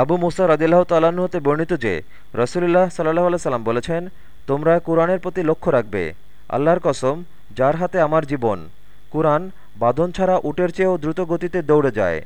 আবু মুসা রদিল্লাহ তালাহ্ন হতে বর্ণিত যে, রসুলিল্লাহ সাল্লাহ আল্লাহ সাল্লাম বলেছেন, তোমরা কোরআনের প্রতি লক্ষ্য রাখবে। আল্লাহর কসম, যার হাতে আমার জীবন, কুরআন বাঁধন ছাড়া উটের চেয়েও দ্রুত গতিতে দৌড়ে যায়।